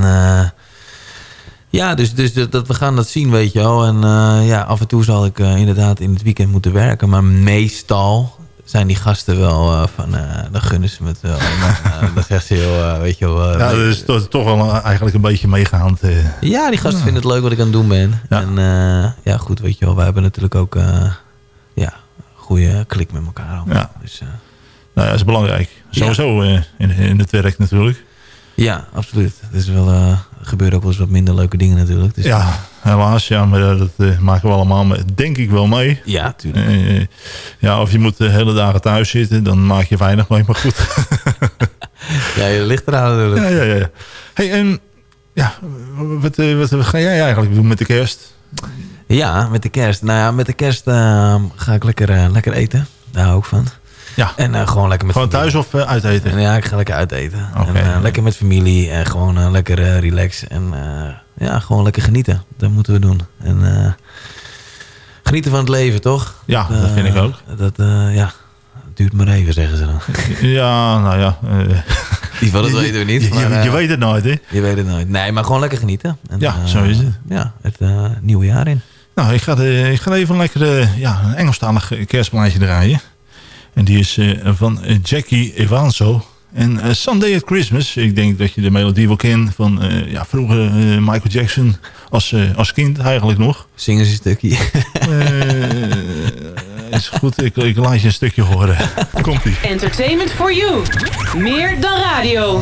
ja, dus, dus dat, dat- we gaan dat zien, weet je wel. En ja, af en toe zal ik inderdaad in het weekend moeten werken. Maar meestal zijn die gasten wel eh, van, eh dan gunnen ze me het wel. En dan, zegt ze, eh, weet je wel... Ja, dat is toch, toch wel eigenlijk een beetje meegaand. ja, die gasten vinden het leuk wat ik aan het doen ben. En ja, goed, weet je wel, wij hebben natuurlijk ook ja, goede klik met elkaar. allemaal. Ja. Dus, Nou ja, dat is belangrijk. Sowieso in, in het werk natuurlijk. ja, absoluut. Het is wel, gebeuren ook wel eens wat minder leuke dingen natuurlijk. Dus, Ja, helaas. Ja, maar eh, dat eh, maken we allemaal denk ik wel mee. Ja, tuurlijk. Eh, ja, of je moet de hele dagen thuis zitten, dan maak je weinig mee. Maar goed. ja, je ligt eraan natuurlijk. ja, ja, ja. Hey, en ja, wat, wat, wat ga jij eigenlijk doen met de kerst? Ja, met de kerst. Nou ja, met de kerst eh, ga ik lekker, lekker eten. Daar hou ik van. Ja. En eh, gewoon lekker met Gewoon thuis of uh, uiteten? Ja, ik ga lekker uiteten. Oké. En, eh, lekker met familie en gewoon lekker relaxen. En ja, gewoon lekker genieten. Dat moeten we doen. En genieten van het leven, toch? Ja, dat vind ik ook. Dat, ja, het duurt maar even, zeggen ze dan. Ja, nou ja. Die van dat weten we niet. je, maar, je, je weet het nooit, hè? Je weet het nooit. Nee, maar gewoon lekker genieten. En, Ja, zo is het. Ja, het nieuwe jaar in. Nou, ik ga, de, ik ga even lekker ja, een Engelstalig kerstplaatje draaien. En die is eh, van eh, Jackie Evanso. En eh, Sunday at Christmas. Ik denk dat je de melodie wel kent van eh, ja, vroeger Michael Jackson. Als, als kind eigenlijk nog. Zingen ze een stukje. Eh, is goed, ik, ik laat je een stukje horen. Komt-ie. Entertainment for you. Meer dan radio.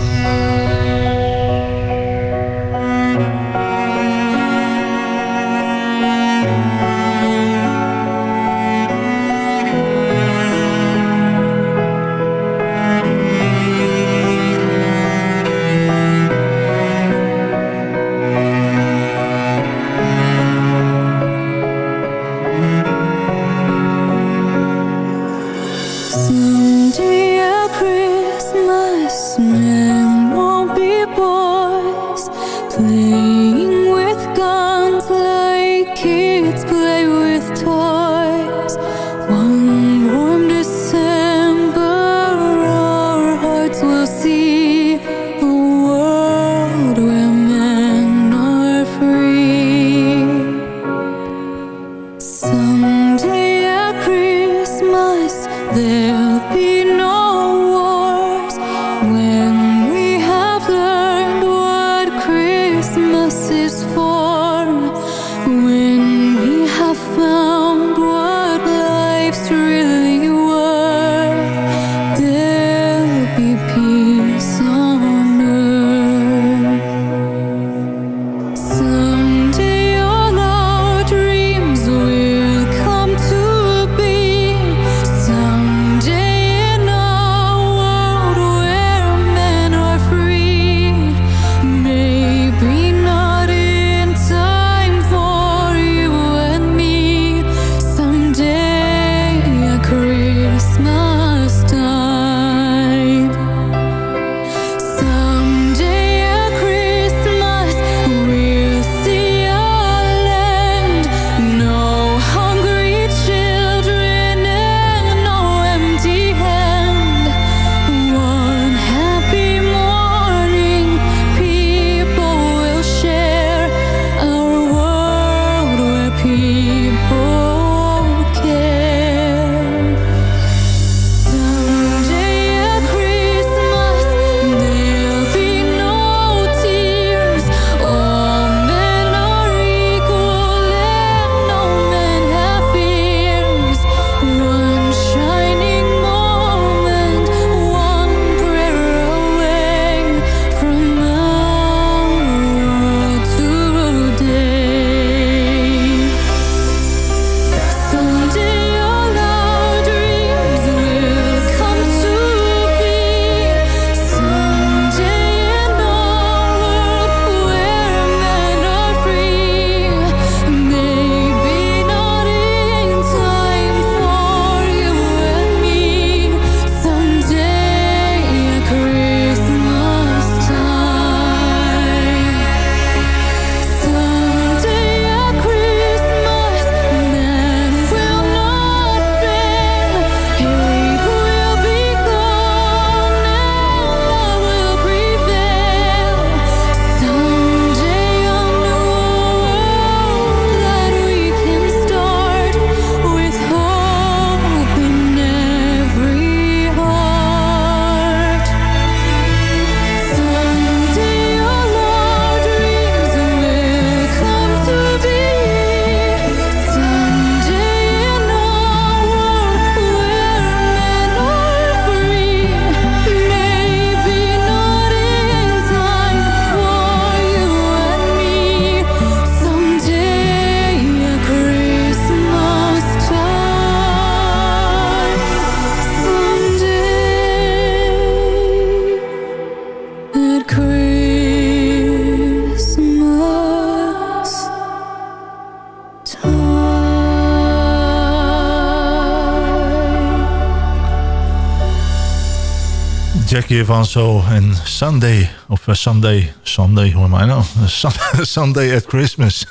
Jackie Avanzo en Sunday. Of eh, Sunday. Sunday, hoe mij nou? Sun- Sunday at Christmas.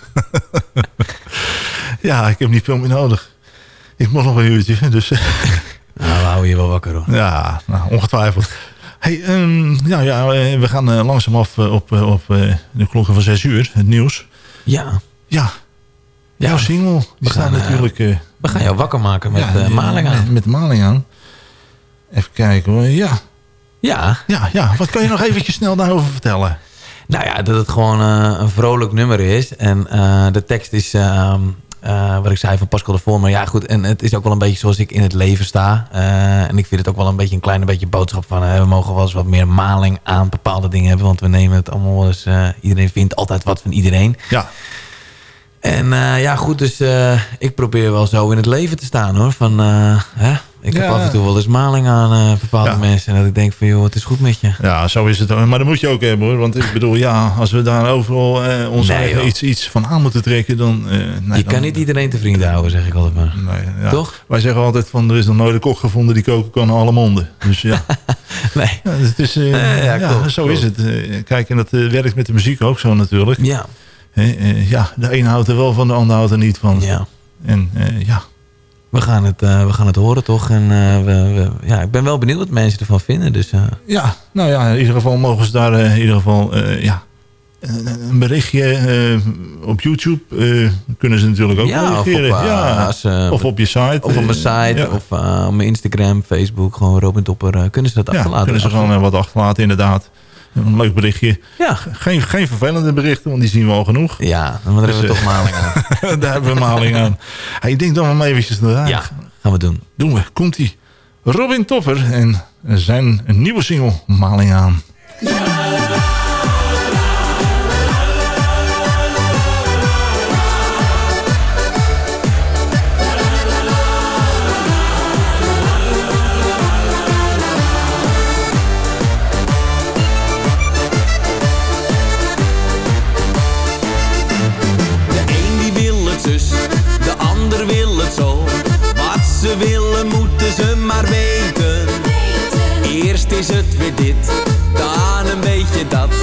ja, ik heb niet veel meer nodig. Ik moet nog een uurtje, dus... eh, Nou, we houden je wel wakker hoor. ja, nou, ongetwijfeld. Hey, ehm, ja, ja, eh, we gaan eh, langzaam af op, op de klokken van 6 uur, het nieuws. Ja. Ja. Jouw single, die staat natuurlijk... We gaan jou wakker maken met ja, die- maling aan. Met, met maling aan. Even kijken hoor, ja. Ja. Ja, ja. Wat kan je nog eventjes snel daarover vertellen? Nou ja, dat het gewoon eh, een vrolijk nummer is. En eh, de tekst is, ehm, eh, wat ik zei van Pascal de Voor. Maar ja, goed. En het is ook wel een beetje zoals ik in het leven sta. En ik vind het ook wel een beetje een klein beetje boodschap van... we mogen wel eens wat meer maling aan bepaalde dingen hebben. Want we nemen het allemaal wel eens... iedereen vindt altijd wat van iedereen. Ja. En ja, goed. Dus ik probeer wel zo in het leven te staan, hoor. Van, hè? Ik heb Ja. af en toe wel eens maling aan eh, bepaalde Ja. mensen. En dat ik denk van, joh, het is goed met je. Ja, zo is het. ook. Maar dat moet je ook hebben hoor. Want ik bedoel, ja, als we daar overal eh, ons Nee, eigen iets, iets van aan moeten trekken, dan... eh, nee, je dan- kan niet iedereen te vrienden houden, zeg ik altijd maar. Nee, ja. Toch? Wij zeggen altijd van, er is nog nooit een kok gevonden die koken kan alle monden. Dus ja. nee. Ja, het is, eh, Nee, ja, ja, klopt, zo klopt. is het. Kijk, en dat werkt met de muziek ook zo natuurlijk. Ja. Hè, ja, de een houdt er wel van, de ander houdt er niet van. Ja. En eh, ja, We gaan het, eh, we gaan het horen, toch? En eh, we, we- ja, ik ben wel benieuwd wat mensen ervan vinden. Dus, eh, Ja, nou ja, in ieder geval mogen ze daar in ieder geval ja, een berichtje op YouTube kunnen ze natuurlijk ook Ja, of op, reageren. ja, als, of op je site. of op mijn site, ja. of op mijn Instagram, Facebook. Gewoon Robin Topper. kunnen ze dat ja, achterlaten? kunnen ze gewoon wat achterlaten inderdaad. Een leuk berichtje. Ja. Geen, geen vervelende berichten, want die zien we al genoeg. Ja, dan hebben we Dus, toch eh, maling aan. daar hebben we maling aan. Hey, ik denk dat we hem eventjes draaien. Ja, gaan we doen. Doen we. Komt-ie. Robin Topper en zijn nieuwe single Maling aan. Is het weer dit, dan een beetje dat.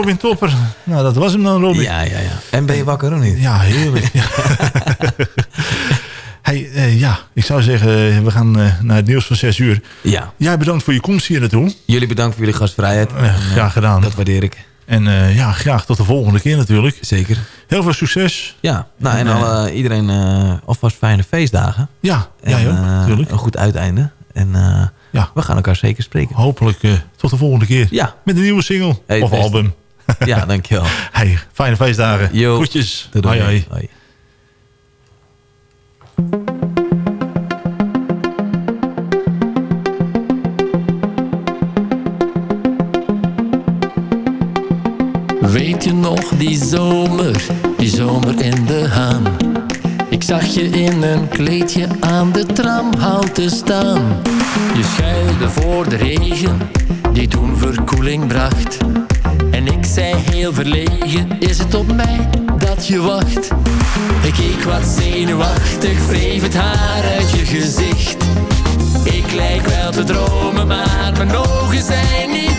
Robin Topper. Nou, dat was hem dan, Robin. Ja, ja, ja. En ben je wakker of niet? Ja, heerlijk. Ja. hey, eh, ja, ik zou zeggen, eh, we gaan eh, naar het nieuws van 6 uur. Ja. Jij bedankt voor je komst hier naartoe. Jullie bedankt voor jullie gastvrijheid. Graag gedaan. Dat waardeer ik. En ja, graag tot de volgende keer natuurlijk. Zeker. Heel veel succes. Ja, nou en En, alle, iedereen eh, alvast fijne feestdagen. Ja, en, jij ook, natuurlijk. Een goed uiteinde. En Ja. we gaan elkaar zeker spreken. Hopelijk tot de volgende keer. Ja. Met een nieuwe single Hey, of best. album. Ja, dankjewel. Hey, fijne feestdagen. Yo. Groetjes. Doei, doei. Hoi, hoi. Hoi. Weet je nog die zomer, die zomer in de haan? Ik zag je in een kleedje aan de tramhalte staan. Je schuilde voor de regen, die toen verkoeling bracht. En ik zei heel verlegen, is het op mij dat je wacht? Ik keek wat zenuwachtig, wreef het haar uit je gezicht. Ik lijk wel te dromen, maar mijn ogen zijn niet.